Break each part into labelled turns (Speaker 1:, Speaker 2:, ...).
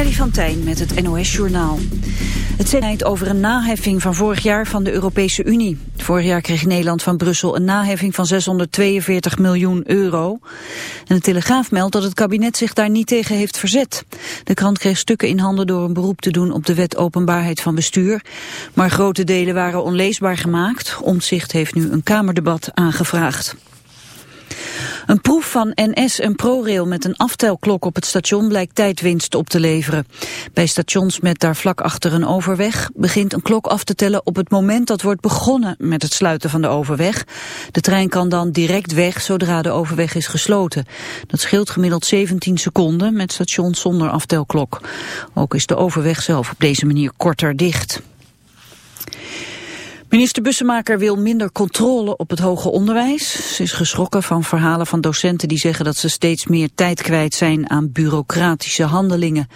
Speaker 1: Freddy van Tijn met het NOS-journaal. Het Senaat over een naheffing van vorig jaar van de Europese Unie. Vorig jaar kreeg Nederland van Brussel een naheffing van 642 miljoen euro. En de Telegraaf meldt dat het kabinet zich daar niet tegen heeft verzet. De krant kreeg stukken in handen door een beroep te doen op de wet openbaarheid van bestuur. Maar grote delen waren onleesbaar gemaakt. Omtzigt heeft nu een kamerdebat aangevraagd. Een proef van NS en ProRail met een aftelklok op het station blijkt tijdwinst op te leveren. Bij stations met daar vlak achter een overweg begint een klok af te tellen op het moment dat wordt begonnen met het sluiten van de overweg. De trein kan dan direct weg zodra de overweg is gesloten. Dat scheelt gemiddeld 17 seconden met stations zonder aftelklok. Ook is de overweg zelf op deze manier korter dicht. Minister Bussemaker wil minder controle op het hoger onderwijs. Ze is geschrokken van verhalen van docenten die zeggen dat ze steeds meer tijd kwijt zijn aan bureaucratische handelingen.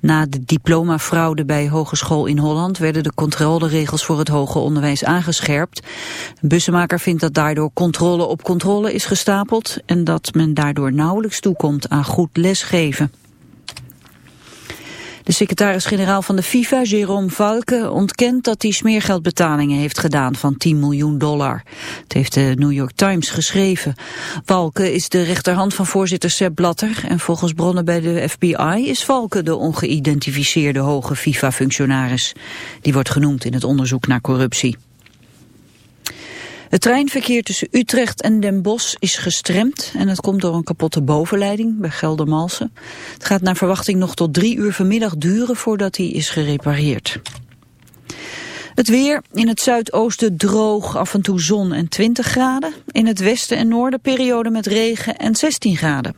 Speaker 1: Na de diplomafraude bij Hogeschool in Holland werden de controleregels voor het hoger onderwijs aangescherpt. Bussemaker vindt dat daardoor controle op controle is gestapeld en dat men daardoor nauwelijks toekomt aan goed lesgeven. De secretaris-generaal van de FIFA, Jérôme Valke, ontkent dat hij smeergeldbetalingen heeft gedaan van 10 miljoen dollar. Het heeft de New York Times geschreven. Valke is de rechterhand van voorzitter Sepp Blatter en volgens bronnen bij de FBI is Valke de ongeïdentificeerde hoge FIFA-functionaris. Die wordt genoemd in het onderzoek naar corruptie. Het treinverkeer tussen Utrecht en Den Bosch is gestremd en het komt door een kapotte bovenleiding bij Geldermalsen. Het gaat naar verwachting nog tot drie uur vanmiddag duren voordat hij is gerepareerd. Het weer, in het zuidoosten droog, af en toe zon en 20 graden. In het westen en noorden periode met regen en 16 graden.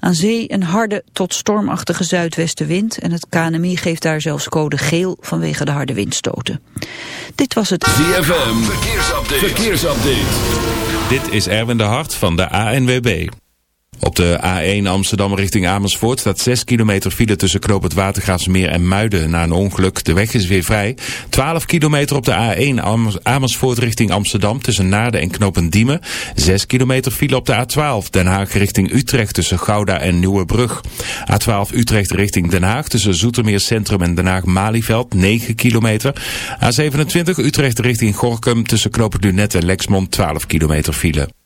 Speaker 1: Aan zee een harde tot stormachtige zuidwestenwind en het KNMI geeft daar zelfs code geel vanwege de harde windstoten. Dit was het
Speaker 2: ZFM, verkeersupdate. verkeersupdate.
Speaker 3: Dit is Erwin de Hart van de ANWB. Op de A1 Amsterdam richting Amersfoort staat 6 kilometer file tussen Knoop het Watergraafsmeer en Muiden na een ongeluk. De weg is weer vrij. 12 kilometer op de A1 Amersfoort richting Amsterdam tussen Naarden en Knopendiemen. 6 kilometer file op de A12 Den Haag richting Utrecht tussen Gouda en Nieuwebrug. A12 Utrecht richting Den Haag tussen Zoetermeer Centrum en Den Haag Malieveld 9 kilometer. A27 Utrecht richting Gorkum tussen Lunet en Lexmond 12 kilometer file.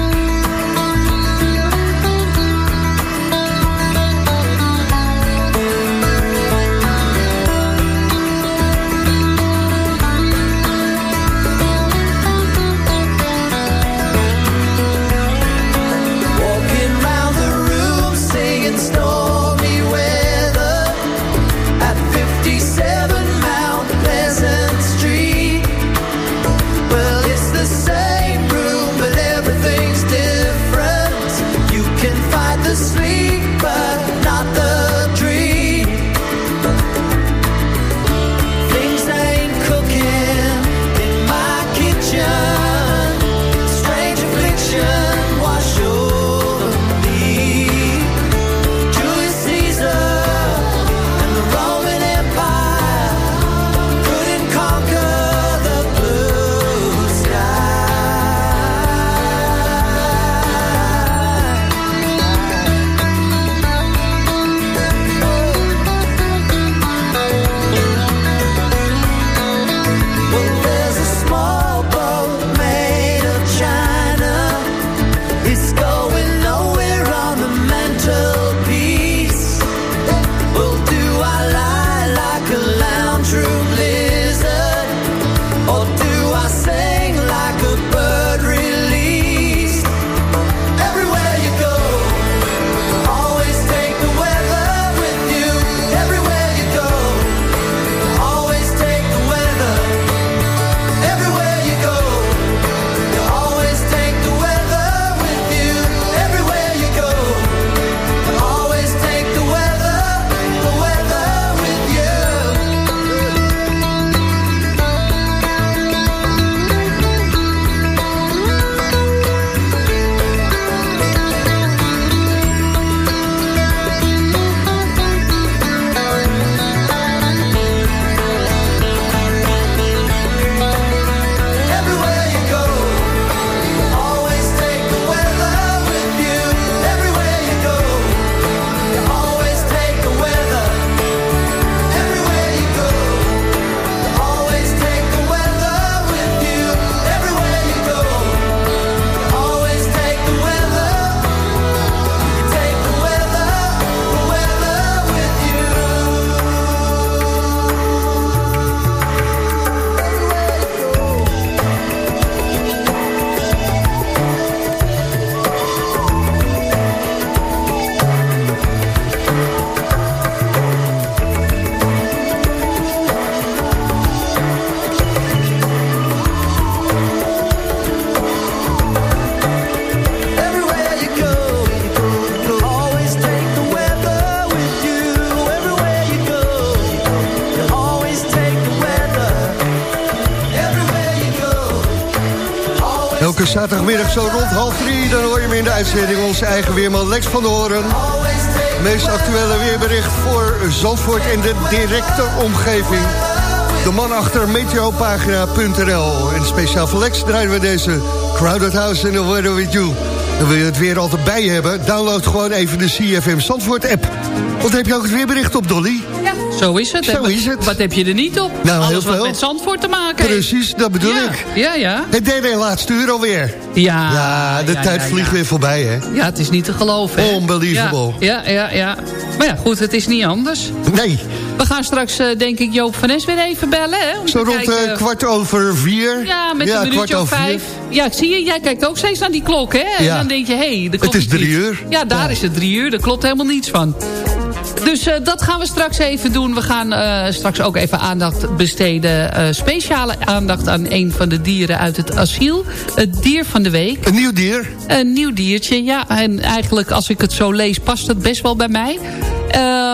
Speaker 4: Zaterdagmiddag zo rond half drie. Dan hoor je hem in de uitzending onze eigen weerman Lex van de Horen. Meest actuele weerbericht voor Zandvoort en de directe omgeving. De man achter meteopagina.nl. En speciaal voor Lex draaien we deze Crowded House in the Weather With You. Dan wil je het weer altijd bij hebben. Download gewoon even de CFM Zandvoort app. Want heb je ook het weerbericht op, Dolly?
Speaker 5: Zo is het.
Speaker 4: Zo is het.
Speaker 5: Wat heb je er niet op?
Speaker 4: Nou,
Speaker 5: Alles wat met Zandvoort te maken.
Speaker 4: Precies, dat bedoel
Speaker 5: ja.
Speaker 4: ik.
Speaker 5: Ja, ja.
Speaker 4: Het derde en laatste uur alweer.
Speaker 5: Ja,
Speaker 4: Ja, de
Speaker 5: ja,
Speaker 4: tijd
Speaker 5: ja,
Speaker 4: vliegt weer voorbij, hè?
Speaker 5: Ja, het is niet te geloven. hè?
Speaker 4: Unbelievable.
Speaker 5: Ja, ja, ja. Maar ja, goed, het is niet anders.
Speaker 4: Nee,
Speaker 5: We gaan straks, eh, denk ik, Joop van Es weer even bellen. Hè, om
Speaker 4: zo rond
Speaker 5: kijken-
Speaker 4: eh, kwart over vier.
Speaker 5: Ja, met een minuutje of vijf. Ja, ik zie je. Jij kijkt ook steeds naar die klok, hè? En dan denk je, hé, hey, de klok
Speaker 4: Het is drie uur.
Speaker 5: Ja, daar is het drie uur. Daar klopt helemaal niets van. Dus eh, dat gaan we straks even doen. We gaan eh, straks ook even aandacht besteden. eh, speciale aandacht aan een van de dieren uit het asiel. Het dier van de week.
Speaker 4: Een nieuw dier.
Speaker 5: Een nieuw diertje, ja. En eigenlijk, als ik het zo lees, past het best wel bij mij.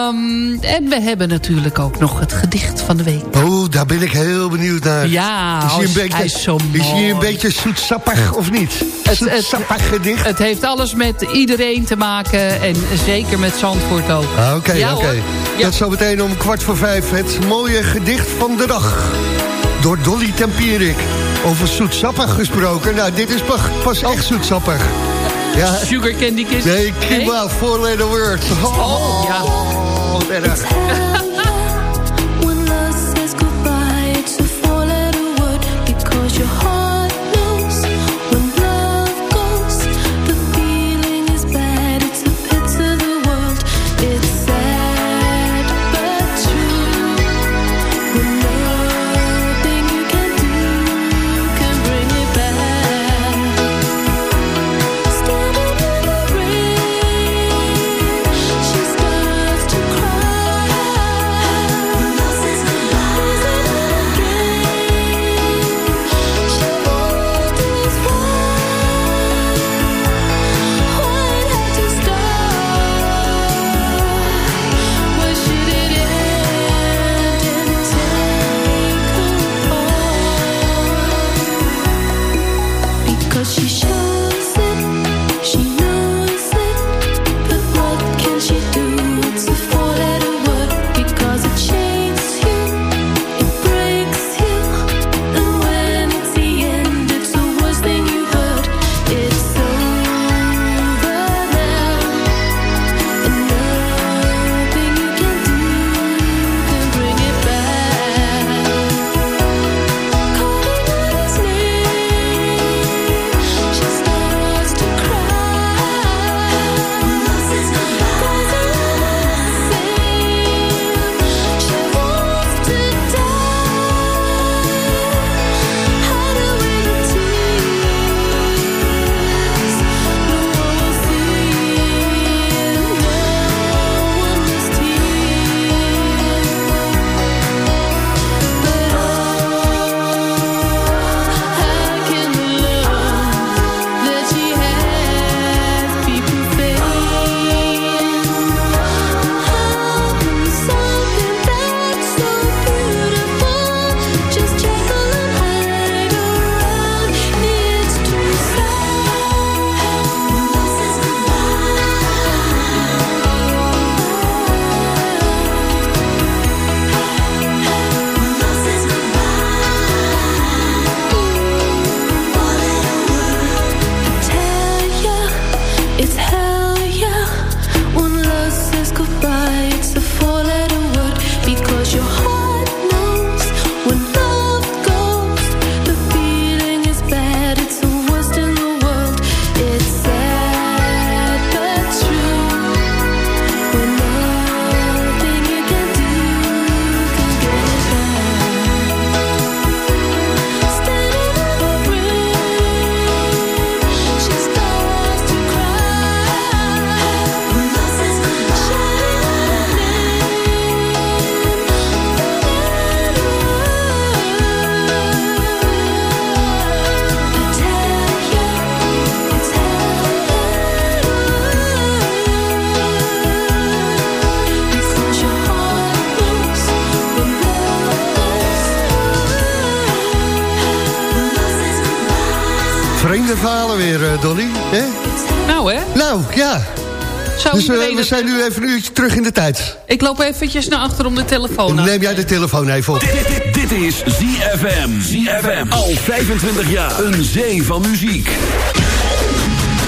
Speaker 5: Ehm, en we hebben natuurlijk ook nog het gedicht van de week.
Speaker 4: Oh, daar ben ik heel benieuwd naar.
Speaker 5: Ja,
Speaker 4: is hij een
Speaker 5: hij
Speaker 4: beetje,
Speaker 5: is zo
Speaker 4: is hij een beetje zoetsappig of niet?
Speaker 5: Het- het-
Speaker 4: Zoetsappig gedicht?
Speaker 5: Het heeft alles met iedereen te maken. En zeker met Zandvoort ook.
Speaker 4: Ah, Oké,
Speaker 5: Ja,
Speaker 4: oké.
Speaker 5: hoor. Ja.
Speaker 4: Dat zo meteen om kwart voor vijf. Het mooie gedicht van de dag. Door Dolly Tempierik. Over zoetsappig gesproken. Nou, dit is pas, pas echt zoetsappig. Ja,
Speaker 5: Sugar Candy Kiss.
Speaker 4: nee, keep out four letter words.
Speaker 5: Oh, ja.
Speaker 4: Oh, erg.
Speaker 6: When
Speaker 4: Dus we zijn nu even een uurtje terug in de tijd.
Speaker 5: Ik loop eventjes naar achter om de telefoon aan.
Speaker 4: Neem jij de telefoon even op.
Speaker 2: Dit, dit, dit is ZFM. ZFM. Al 25 jaar. Een zee van muziek.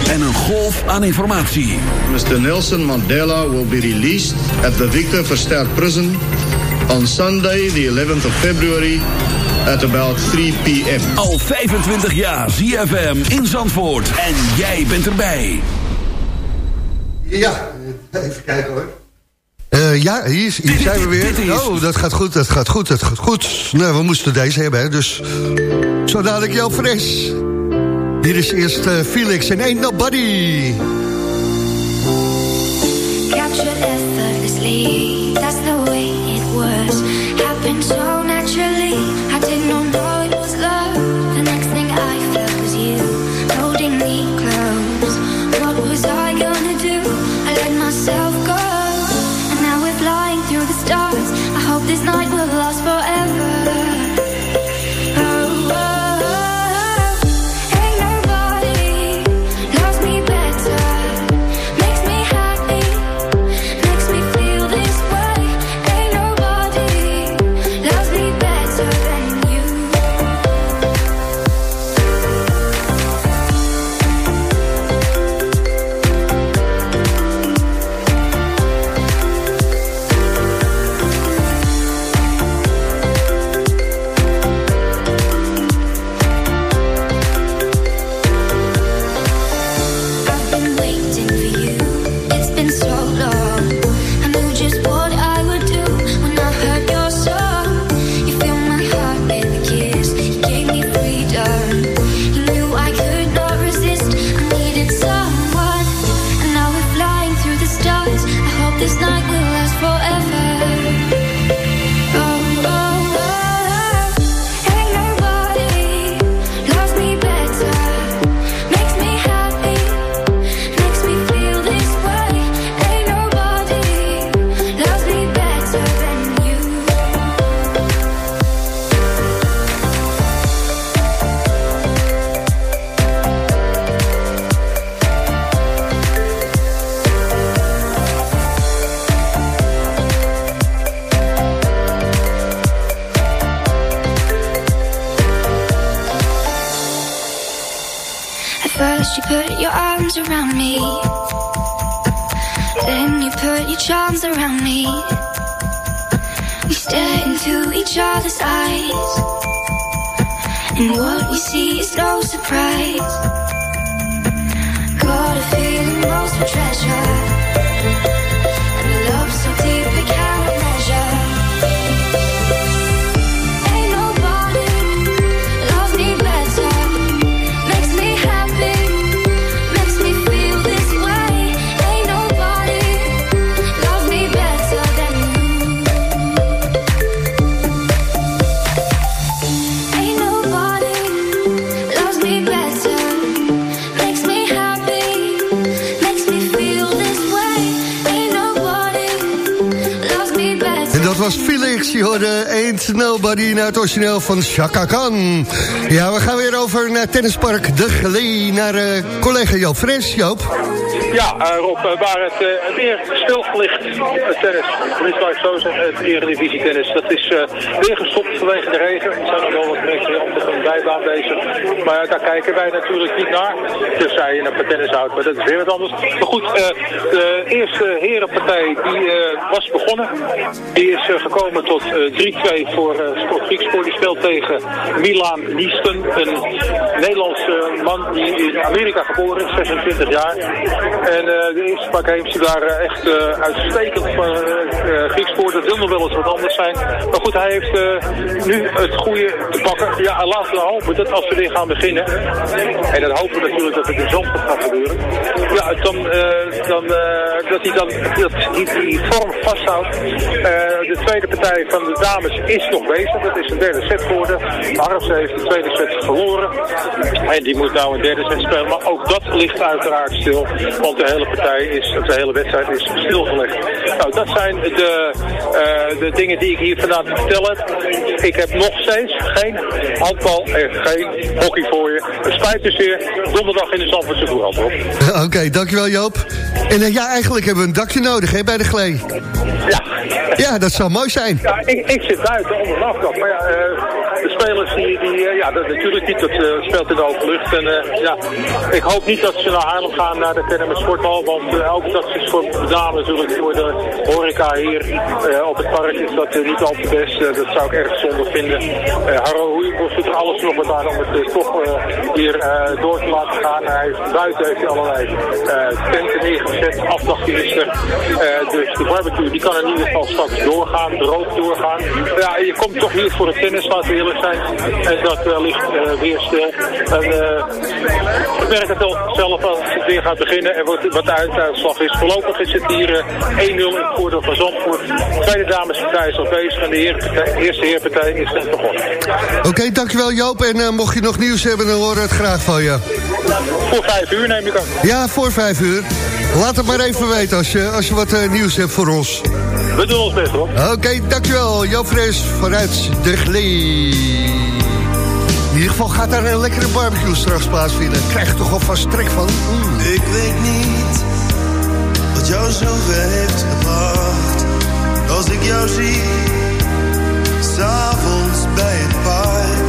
Speaker 2: En een golf aan informatie.
Speaker 7: Mr. Nelson Mandela will be released at the Victor Verster Prison on Sunday, the 11th of February, at about 3 p.m.
Speaker 2: Al 25 jaar ZFM in Zandvoort. En jij bent erbij.
Speaker 4: Ja, even kijken hoor. Eh, ja, hier,
Speaker 2: Dit-
Speaker 4: zijn we
Speaker 2: dit-
Speaker 4: weer.
Speaker 2: dit
Speaker 4: Oh, dat gaat goed, dat gaat goed, dat gaat goed. Nou, we moesten deze hebben, hè, dus... Zo dadelijk jouw fris. Hier is eerst eh, Felix en Ain't Nobody.
Speaker 8: Captured effortlessly, that's the
Speaker 4: Je hoorde Ain't Nobody naar het origineel van Chaka Khan. Ja, we gaan weer over naar Tennispark De Gelee, naar eh, collega Joop Fres. Joop,
Speaker 9: Ja, eh, Rob, eh, waar het weer stilgelicht het tennis, tenminste laat ik zo zeggen, het eredivisie tennis, dat is eh, weer gestopt vanwege de regen. Er zijn nog wel wat mensen op de bijbaan bezig, maar daar kijken wij natuurlijk niet naar. Tenzij je een tennis houdt, maar dat is weer wat anders. Maar goed, eh, de eerste herenpartij die eh, was begonnen. Die is gekomen tot eh, 3-2 voor Sport Griekspoor. Die speelt tegen Milan Niesten, een Nederlandse man die in Amerika geboren is, 26 jaar. En de eerste paar games die waren echt uitstekend van uh, Griekspoor. Dat wil nog wel eens wat anders zijn. Maar goed, hij heeft eh, nu het goede te pakken. Ja, laten we hopen dat als we weer gaan beginnen. En dan hopen we natuurlijk dat het in Zandvoort gaat gebeuren. Ja, dan, eh, dan, eh, dat hij dan dat die, vorm vasthoudt. Eh, de tweede partij van de dames is nog bezig. Dat is een derde set geworden. Harmse heeft de tweede set verloren. En die moet nou een derde set spelen. Maar ook dat ligt uiteraard stil. Want de hele partij is, de hele wedstrijd is stilgelegd. Nou, dat zijn de, eh, de dingen die ik hier vandaan te vertellen heb. Ik heb nog steeds geen handbal en geen hockey voor je. Het spijt me zeer. Donderdag in de Zandvoortse Courant.
Speaker 4: Oké, dankjewel Joop. En eh, ja, eigenlijk hebben we een dakje nodig hè, bij de Glee.
Speaker 9: Ja.
Speaker 4: Ja, dat zou mooi zijn.
Speaker 9: Ja, ik, ik zit buiten onder de afkap. Maar ja, eh, de spelers die, die ja, dat, natuurlijk niet, dat speelt in de open lucht. En ja, ik hoop niet dat ze naar Haarlem gaan, naar de Kennemer Sporthal. Want ook dat is voor de dames natuurlijk, voor de horeca hier eh, op het park is dat eh, niet al te best. Eh, dat zou ik erg zonde vinden. Harro Hoeienbos doet er alles nog wat aan om het toch eh, door te laten gaan. Hij heeft, buiten heeft allerlei tenten neergezet, er. Eh, dus de barbecue die kan in ieder geval straks doorgaan, droog doorgaan. Ja, je komt toch hier voor het tennis, laten we eerlijk zijn. En dat ligt weer stil. En, ik merk het wel zelf als het weer gaat beginnen en wat, de uitslag is. Voorlopig is het hier 1-0 in het voordeel van Zandvoort. De tweede damespartij is al bezig en de herenpartij- eerste heerpartij is net begonnen.
Speaker 4: Oké, dankjewel Joop. En eh, mocht je nog nieuws hebben, dan horen we het graag van je.
Speaker 9: Voor vijf uur neem ik aan.
Speaker 4: Ja, voor vijf uur. Laat het maar even weten als je, als je wat eh, nieuws hebt voor ons.
Speaker 9: We doen ons best hoor.
Speaker 4: Oké, dankjewel. Joop Fres vanuit de Glee. In ieder geval gaat daar een lekkere barbecue straks plaatsvinden. Krijg je toch alvast trek van. Mm.
Speaker 10: Ik weet niet jou zo ver heeft gebracht. Als ik jou zie, s'avonds bij het park.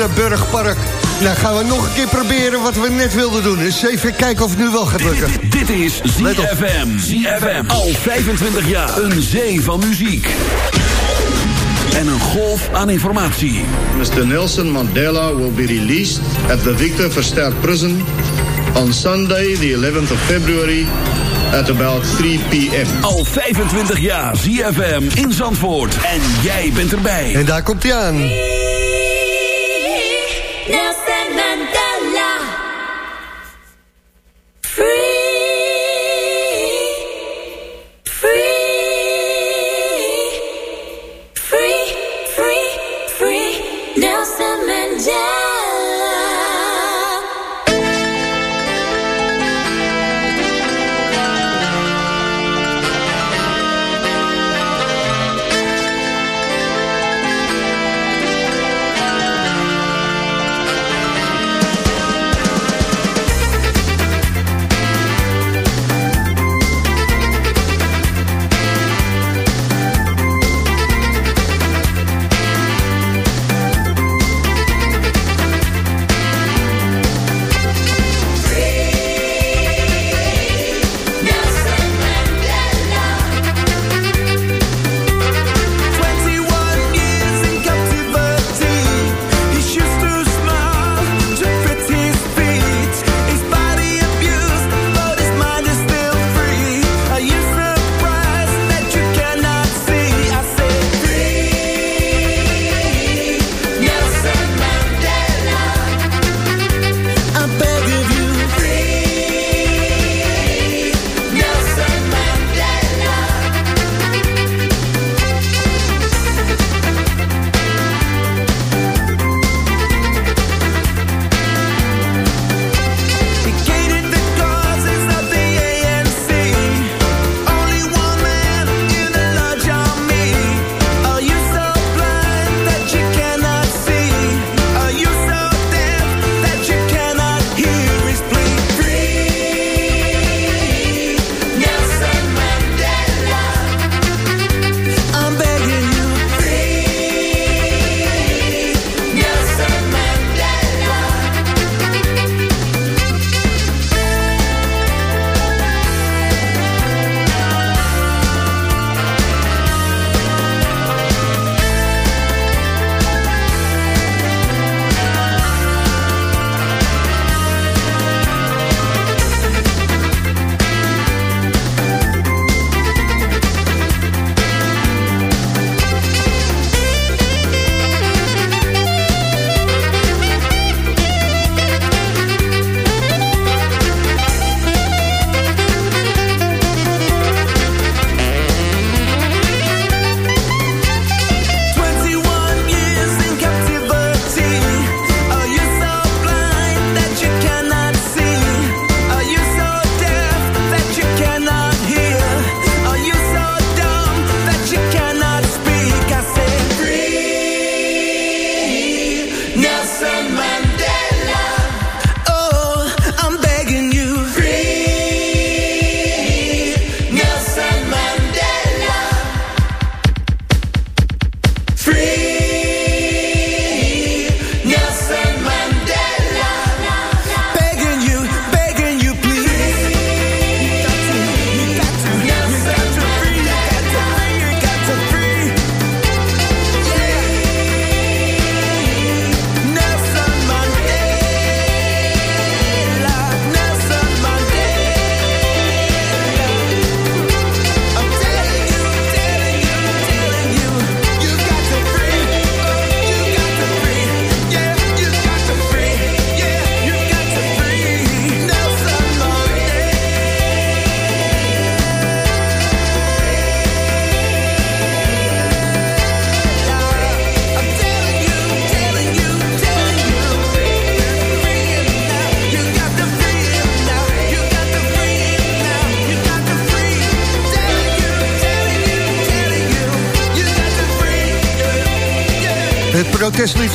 Speaker 4: Jorde Frank Boeien en Kronenburg Park. Nou gaan we nog een keer proberen wat we net wilden doen. Dus even kijken of het nu wel gaat lukken.
Speaker 2: Dit is
Speaker 4: Let op.
Speaker 2: ZFM. ZFM. Al 25 jaar. Een zee van muziek. En een golf aan informatie.
Speaker 7: Mr. Nelson Mandela will be released at the Victor Verster Prison on Sunday, the 11th of February, at about 3 p.m.
Speaker 2: Al 25 jaar. ZFM in Zandvoort. En jij bent erbij.
Speaker 4: En daar komt hij aan.
Speaker 11: Nelson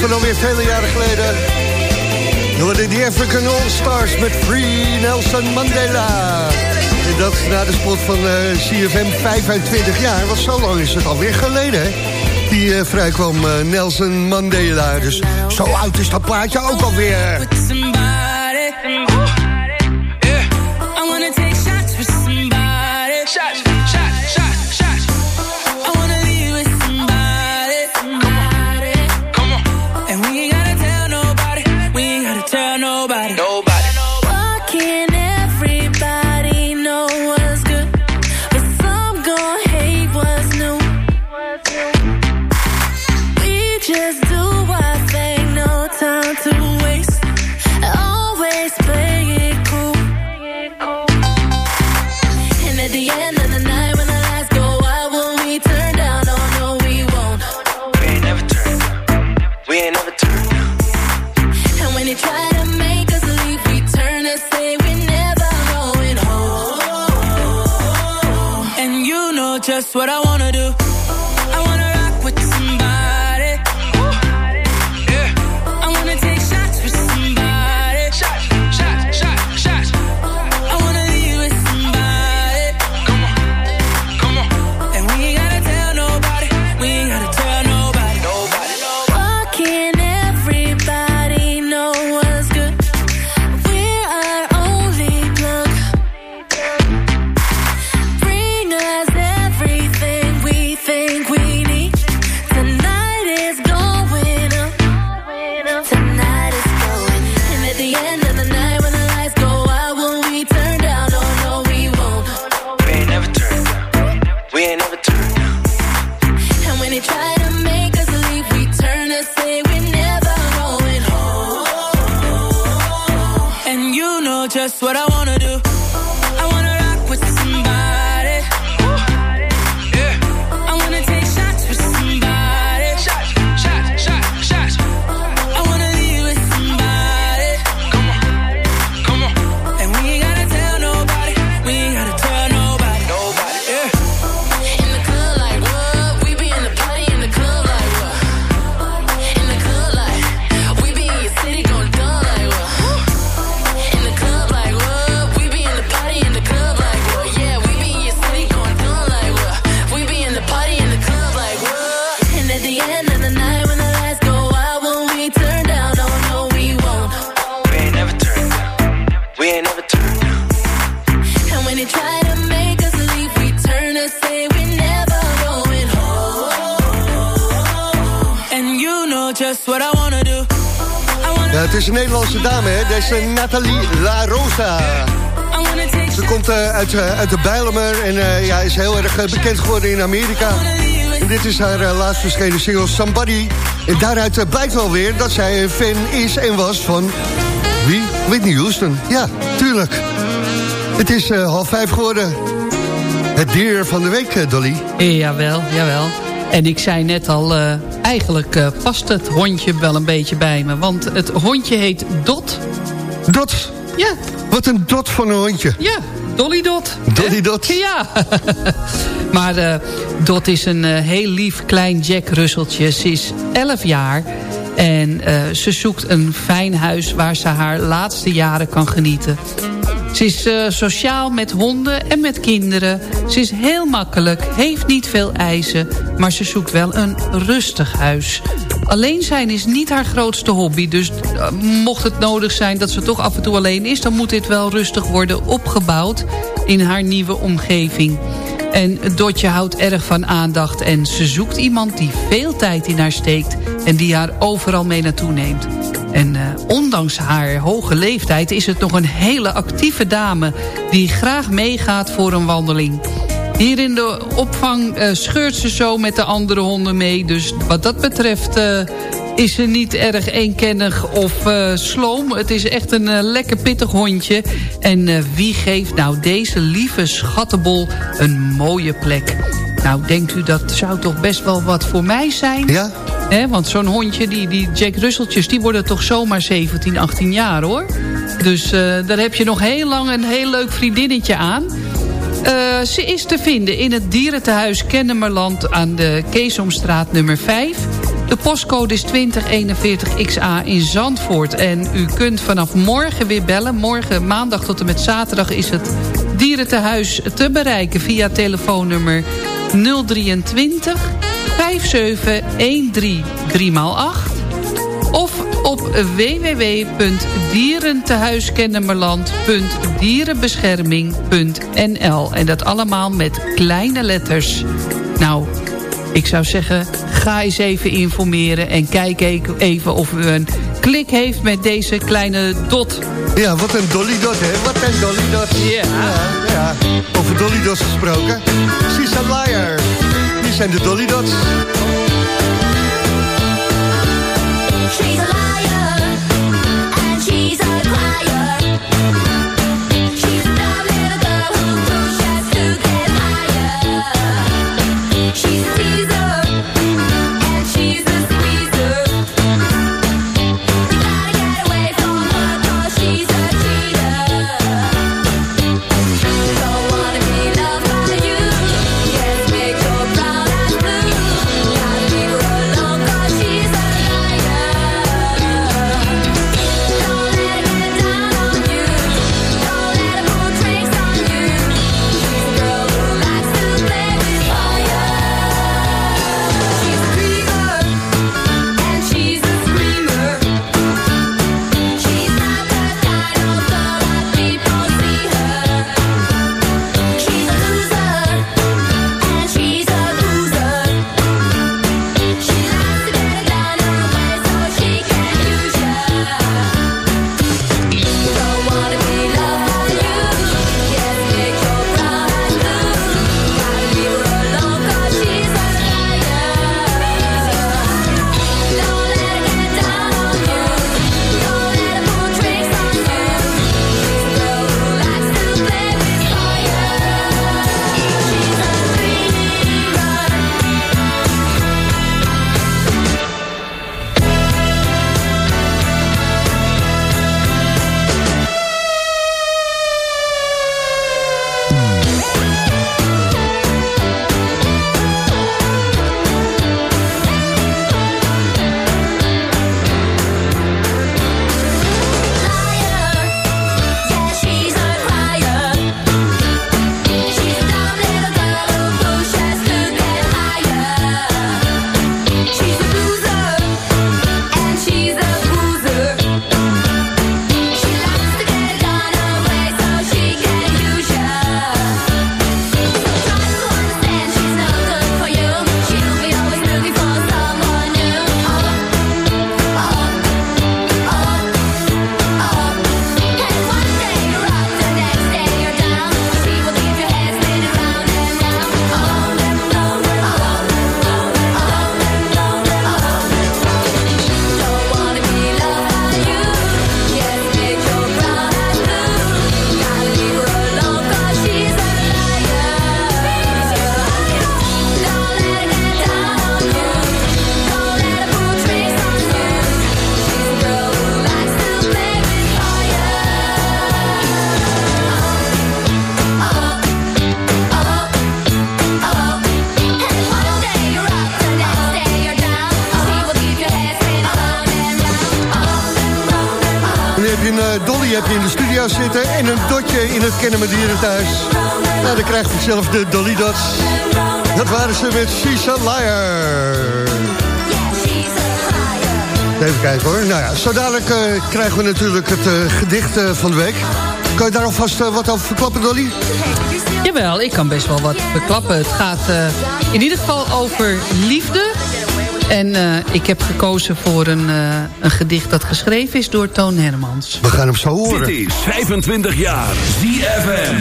Speaker 4: van alweer vele jaren geleden. Door de African All Stars met Free Nelson Mandela. En dat na de spot van eh, CFM 25 jaar. Want zo lang is het alweer geleden, hè? die eh, vrijkwam, eh, Nelson Mandela. Dus zo oud is dat plaatje ook alweer.
Speaker 6: What I wanna do. I
Speaker 4: Ja, het is een Nederlandse dame, hè? Deze Nathalie La Rosa. Ze komt eh, uit, eh, uit de Bijlemer en eh, ja, is heel erg eh, bekend geworden in Amerika. En dit is haar eh, laatst verschenen single Somebody. En daaruit eh, blijkt wel weer dat zij een fan is en was van... Wie? Whitney Houston. Ja, tuurlijk. Het is eh, half vijf geworden. Het dier van de week, eh, Dolly.
Speaker 5: Jawel, jawel. En ik zei net al, eh, eigenlijk eh, past het hondje wel een beetje bij me. Want het hondje heet Dot.
Speaker 4: Dot?
Speaker 5: Ja.
Speaker 4: Wat een dot van een hondje.
Speaker 5: Ja, Dolly Dot.
Speaker 4: Dolly Dot.
Speaker 5: Ja. maar eh, Dot is een eh, heel lief klein Jack Russeltje. Ze is 11 jaar. En ze zoekt een fijn huis waar ze haar laatste jaren kan genieten. Ze is eh, sociaal met honden en met kinderen. Ze is heel makkelijk, heeft niet veel eisen... maar ze zoekt wel een rustig huis. Alleen zijn is niet haar grootste hobby... dus eh, mocht het nodig zijn dat ze toch af en toe alleen is... dan moet dit wel rustig worden opgebouwd in haar nieuwe omgeving. En Dotje houdt erg van aandacht en ze zoekt iemand die veel tijd in haar steekt... en die haar overal mee naartoe neemt. En eh, ondanks haar hoge leeftijd is het nog een hele actieve dame... die graag meegaat voor een wandeling. Hier in de opvang eh, scheurt ze zo met de andere honden mee. Dus wat dat betreft eh, is ze niet erg eenkennig of sloom. Het is echt een lekker pittig hondje. En wie geeft nou deze lieve schattenbol een mooie plek? Nou, denkt u dat zou toch best wel wat voor mij zijn?
Speaker 4: Ja.
Speaker 5: Want zo'n hondje, die, die Jack Russeltjes, die worden toch zomaar 17, 18 jaar hoor. Dus eh, daar heb je nog heel lang een heel leuk vriendinnetje aan. Eh, ze is te vinden in het dierentehuis Kennemerland aan de Keesomstraat nummer 5. De postcode is 2041XA in Zandvoort. En u kunt vanaf morgen weer bellen. Morgen maandag tot en met zaterdag is het dierentehuis te bereiken via telefoonnummer 023 57133 of op www.dierentehuiskennemerland.dierenbescherming.nl En dat allemaal met kleine letters. Nou, ik zou zeggen, ga eens even informeren... en kijk e- even of u een klik heeft met deze kleine dot.
Speaker 6: Ja, wat een dolly dot, hè? Wat een dolly dot.
Speaker 5: Ja.
Speaker 6: ja. Over dolly dots gesproken. She's a liar. Hier zijn de dolly dots. En een dotje in het Kennen met Dieren thuis. Nou, dan krijg je zelf de dolly dots. Dat waren ze met She's a Liar. Even kijken hoor. Nou ja, zo dadelijk eh, krijgen we natuurlijk het eh, gedicht eh, van de week. Kan je daar alvast wat over verklappen, Dolly?
Speaker 5: Jawel, ik kan best wel wat verklappen. Het gaat in ieder geval over liefde. En eh, ik heb gekozen voor een, eh, een gedicht dat geschreven is door Toon Hermans.
Speaker 6: We gaan hem zo horen.
Speaker 2: Dit is 25 jaar ZFM.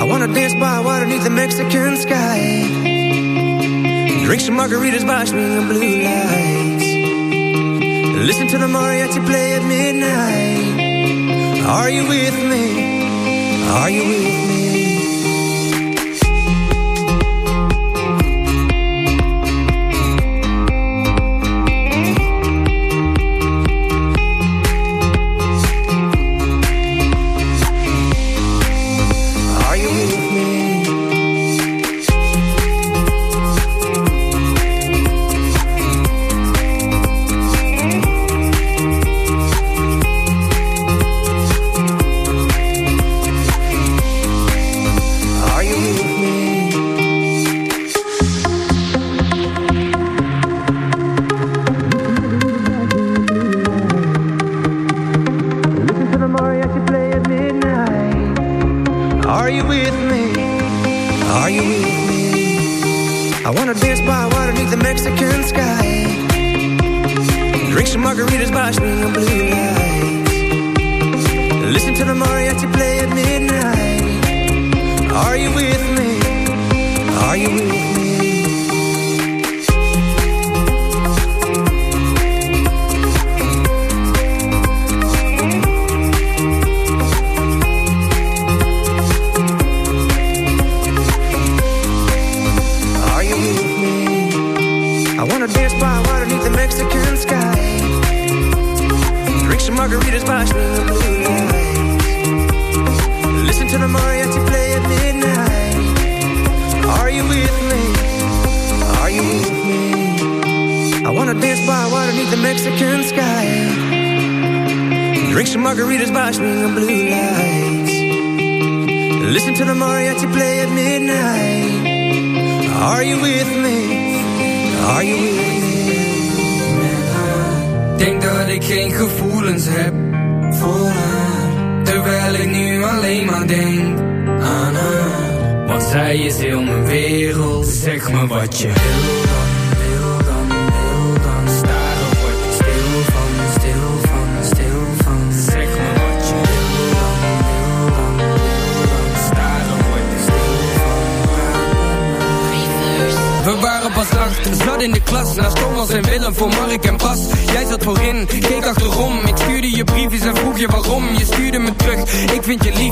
Speaker 12: I wanna dance by water beneath the Mexican sky. Drink some margaritas by swinging blue lights. Listen to the mariachi play at midnight. Are you with me? Are you with me?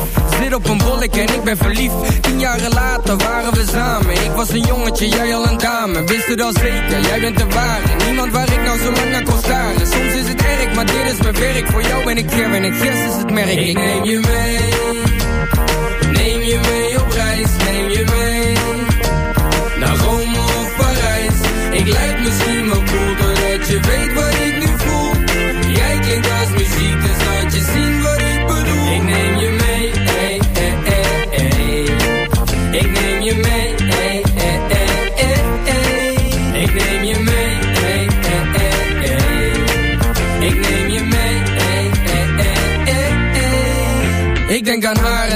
Speaker 13: Lief Zit op een bollek en ik ben verliefd. Tien jaren later waren we samen. Ik was een jongetje, jij al een dame. Wist het al zeker, jij bent de ware. Niemand waar ik nou zo lang naar kon staren. Soms is het erg, maar dit is mijn werk. Voor jou ben ik Kevin en Gers is het merk. Ik neem je mee. Neem je mee op reis, neem je mee. Naar Rome of Parijs. Ik lijk misschien wel cool Doordat je weet wat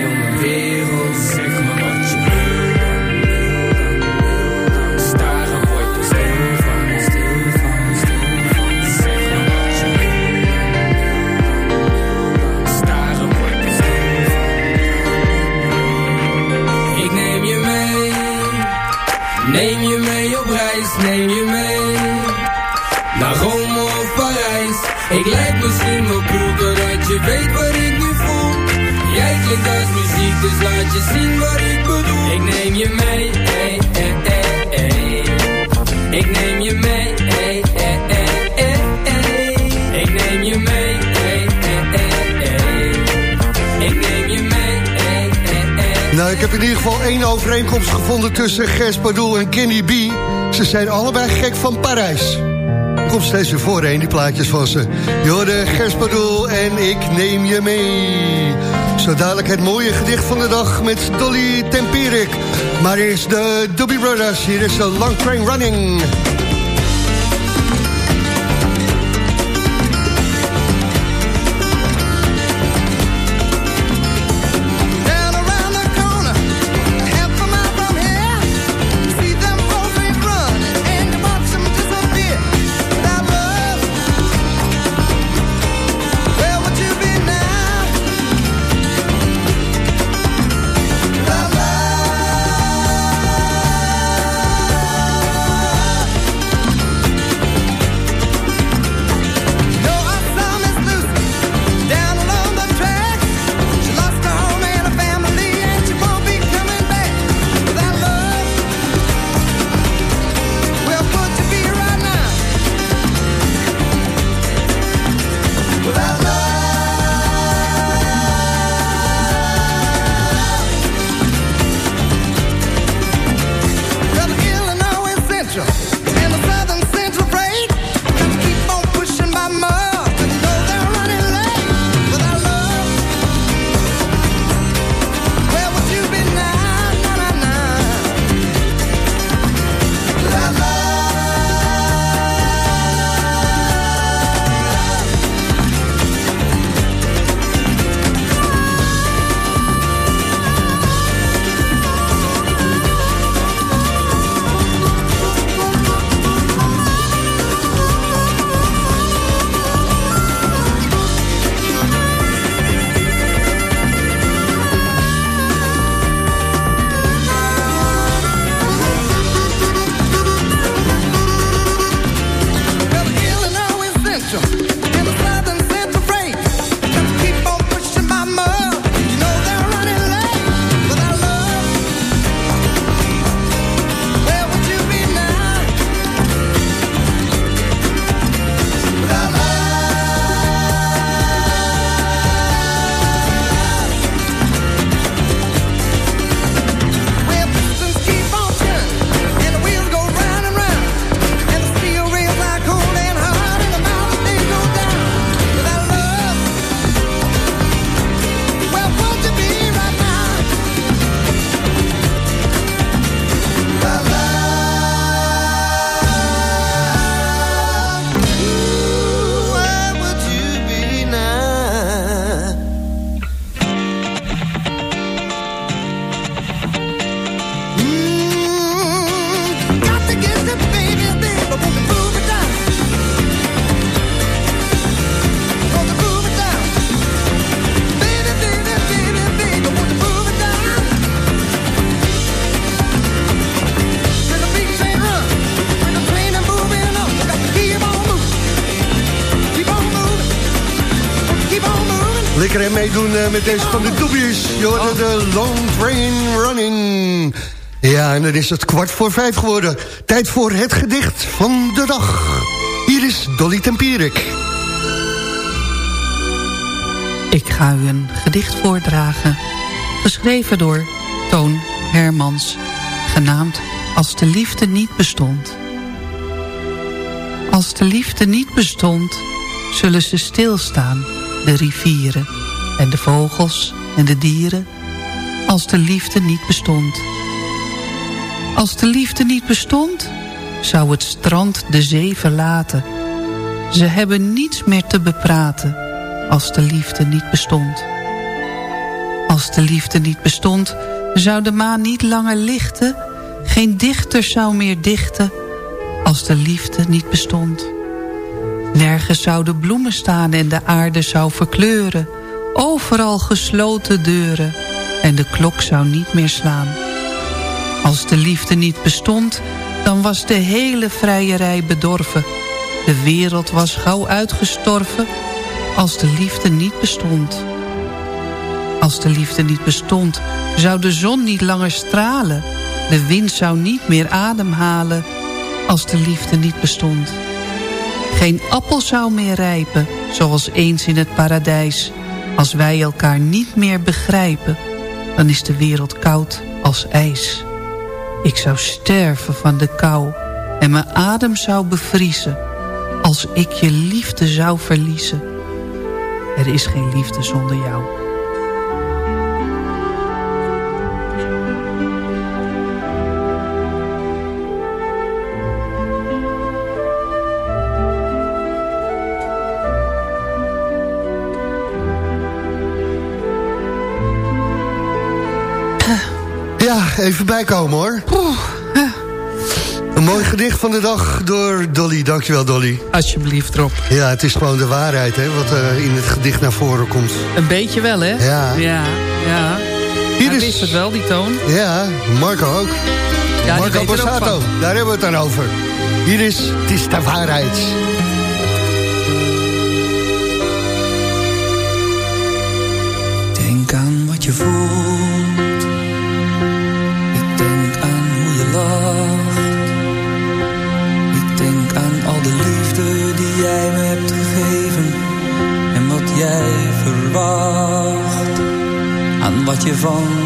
Speaker 13: Zeg me wat je wil Staren word ik stil van, stil van, stil Zeg me wat je wil Staren word ik stil van Ik neem je mee. Neem je mee op reis, neem je mee. Naar Rome of Parijs. Ik lijk misschien wel cool Doordat je weet wat ik
Speaker 4: overeenkomst gevonden tussen Gers en Kenny B. Ze zijn allebei gek van Parijs. Komt steeds weer voor, die plaatjes van ze. Jorde, Gers Pardoel en ik neem je mee. Zo dadelijk het mooie gedicht van de dag met Dolly Tempierik. Maar eerst de Doobie Brothers, hier is de Long Train Running. Meedoen eh, met deze van de Doobies. Je hoorde de Long Train Running. Ja, en dan is het kwart voor vijf geworden. Tijd voor het gedicht van de dag. Hier is Dolly Tempierik.
Speaker 5: Ik ga u een gedicht voordragen. Geschreven door Toon Hermans. Genaamd Als de liefde niet bestond. Als de liefde niet bestond, zullen ze stilstaan, de rivieren en de vogels en de dieren. Als de liefde niet bestond. Als de liefde niet bestond, zou het strand de zee verlaten. Ze hebben niets meer te bepraten als de liefde niet bestond. Als de liefde niet bestond, zou de maan niet langer lichten. Geen dichter zou meer dichten als de liefde niet bestond. Nergens zouden bloemen staan en de aarde zou verkleuren. Overal gesloten deuren en de klok zou niet meer slaan. Als de liefde niet bestond, dan was de hele vrijerij bedorven. De wereld was gauw uitgestorven als de liefde niet bestond. Als de liefde niet bestond, zou de zon niet langer stralen. De wind zou niet meer ademhalen als de liefde niet bestond. Geen appel zou meer rijpen, zoals eens in het paradijs. Als wij elkaar niet meer begrijpen, dan is de wereld koud als ijs. Ik zou sterven van de kou en mijn adem zou bevriezen... als ik je liefde zou verliezen. Er is geen liefde zonder jou.
Speaker 4: Even bijkomen hoor. Een mooi gedicht van de dag door Dolly. Dankjewel Dolly.
Speaker 5: Alsjeblieft Rob.
Speaker 4: Ja, het is gewoon de waarheid hè, wat eh, in het gedicht naar voren komt.
Speaker 5: Een beetje wel, hè?
Speaker 4: Ja.
Speaker 5: Ja, ja.
Speaker 4: Hier is-
Speaker 5: wist het wel, die toon.
Speaker 4: Ja, Marco ook.
Speaker 5: Ja,
Speaker 4: Marco Borsato, daar hebben we het dan over. Hier is Het is de waarheid.
Speaker 14: Van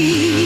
Speaker 14: see.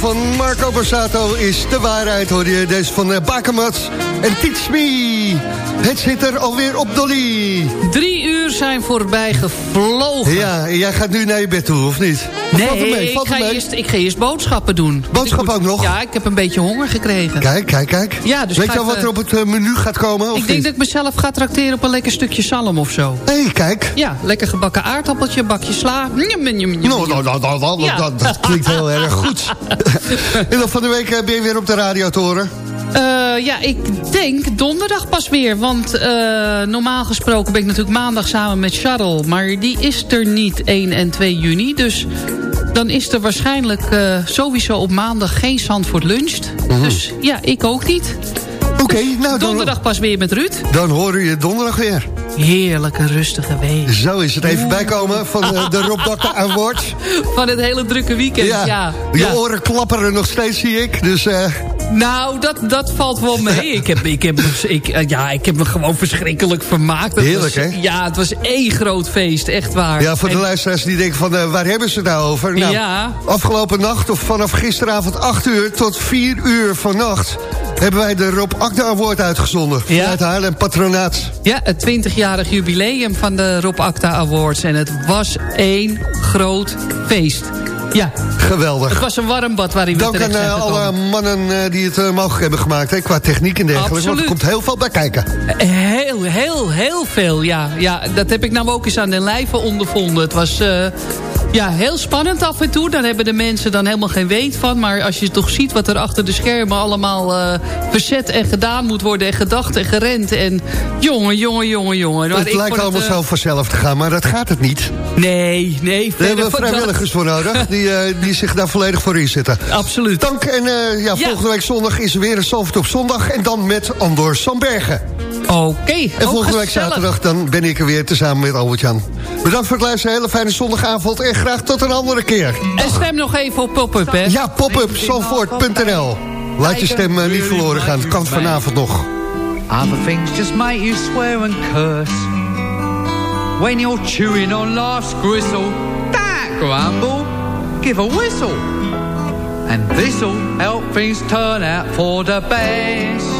Speaker 14: Van
Speaker 4: Marco Borsato is de waarheid, hoor je. Deze van eh, Bakermat en Teach. Het zit er alweer op, Dolly.
Speaker 5: Drie zijn voorbij gevlogen.
Speaker 4: Ja, en jij gaat nu naar je bed toe, of niet?
Speaker 5: Nee,
Speaker 4: valt mee?
Speaker 5: ik,
Speaker 4: Valt
Speaker 5: ga
Speaker 4: mee?
Speaker 5: eerst, ik ga eerst boodschappen doen.
Speaker 4: Boodschappen ook nog?
Speaker 5: Ja, ik heb een beetje honger gekregen.
Speaker 4: Kijk, kijk, kijk.
Speaker 5: Ja, dus
Speaker 4: Weet je al wat er op het eh, menu gaat komen? Of
Speaker 5: Ik denk
Speaker 4: niet?
Speaker 5: dat ik mezelf ga trakteren op een lekker stukje zalm of zo.
Speaker 4: Hé, hey, kijk.
Speaker 5: Ja, lekker gebakken aardappeltje, bakje sla.
Speaker 4: Nou, dat, klinkt heel erg goed. en dan van de week eh, ben je weer op de radio te horen.
Speaker 5: Eh, ja, ik denk donderdag pas weer. Want eh, normaal gesproken ben ik natuurlijk maandag samen met Charles. Maar die is er niet 1 en 2 juni. Dus dan is er waarschijnlijk eh, sowieso op maandag geen Zandvoort luncht. Dus ja, ik ook niet.
Speaker 4: Oké, nou dan,
Speaker 5: Donderdag pas weer met Ruud.
Speaker 4: dan horen je donderdag weer.
Speaker 5: Heerlijke, rustige week.
Speaker 4: Zo is het even bijkomen van eh, de Rob Bakker Award.
Speaker 5: Van het hele drukke weekend, ja.
Speaker 4: Je
Speaker 5: Ja.
Speaker 4: oren klapperen nog steeds, zie ik. Dus eh,
Speaker 5: Nou, dat, dat valt wel mee. Ik heb, ik, heb, ik, eh, ja, ik heb me gewoon verschrikkelijk vermaakt.
Speaker 4: Heerlijk,
Speaker 5: was-
Speaker 4: hè?
Speaker 5: Ja, het was één groot feest, echt waar.
Speaker 4: ja, voor de
Speaker 5: En-
Speaker 4: luisteraars die denken van eh, waar hebben ze het nou over? Nou,
Speaker 5: Ja.
Speaker 4: Afgelopen nacht of vanaf gisteravond 8 uur tot 4 uur vannacht... hebben wij de Rob Akda Award uitgezonden.
Speaker 5: Ja.
Speaker 4: Vanuit Haarlem Patronaat.
Speaker 5: Ja, het 20-jarig jubileum van de Rob Acta Awards. En het was één groot feest. Ja,
Speaker 4: Geweldig.
Speaker 5: het was een warm bad waarin we
Speaker 4: Dank aan eh, alle mannen eh, die het eh, mogelijk hebben gemaakt. Hè, qua techniek en dergelijke. Want er komt heel veel bij kijken.
Speaker 5: Heel, heel, heel veel, ja. ja. Dat heb ik nou ook eens aan de lijve ondervonden. Het was ja, heel spannend af en toe. Daar hebben de mensen dan helemaal geen weet van. Maar als je toch ziet wat er achter de schermen allemaal eh, verzet en gedaan moet worden... en gedacht en gerend en jongen, jongen, jongen, jongen.
Speaker 4: Het lijkt allemaal
Speaker 5: eh,
Speaker 4: zo vanzelf te gaan, maar dat gaat het niet.
Speaker 5: Nee, nee.
Speaker 4: Daar hebben we vrijwilligers voor nodig, die, eh, die zich daar volledig voor inzetten.
Speaker 5: Absoluut.
Speaker 4: Dank en eh, ja,
Speaker 5: Ja.
Speaker 4: volgende week zondag is er weer een Zalvert op zondag. En dan met Andor Sambergen.
Speaker 5: Oké.
Speaker 4: En
Speaker 5: oh,
Speaker 4: volgende week
Speaker 5: gezellig.
Speaker 4: zaterdag dan ben ik er weer tezamen met Albert-Jan. Bedankt voor het luisteren, hele fijne zondagavond en graag tot een andere keer.
Speaker 5: En stem nog even op pop-up, hè?
Speaker 4: Ja, pop-up, zalvoort.nl. Laat je stem eh, niet verloren gaan, het kan vanavond nog.
Speaker 11: Other things just make you swear and curse. When you're chewing on life's gristle, don't grumble, give a whistle. And this'll help things turn out for the best.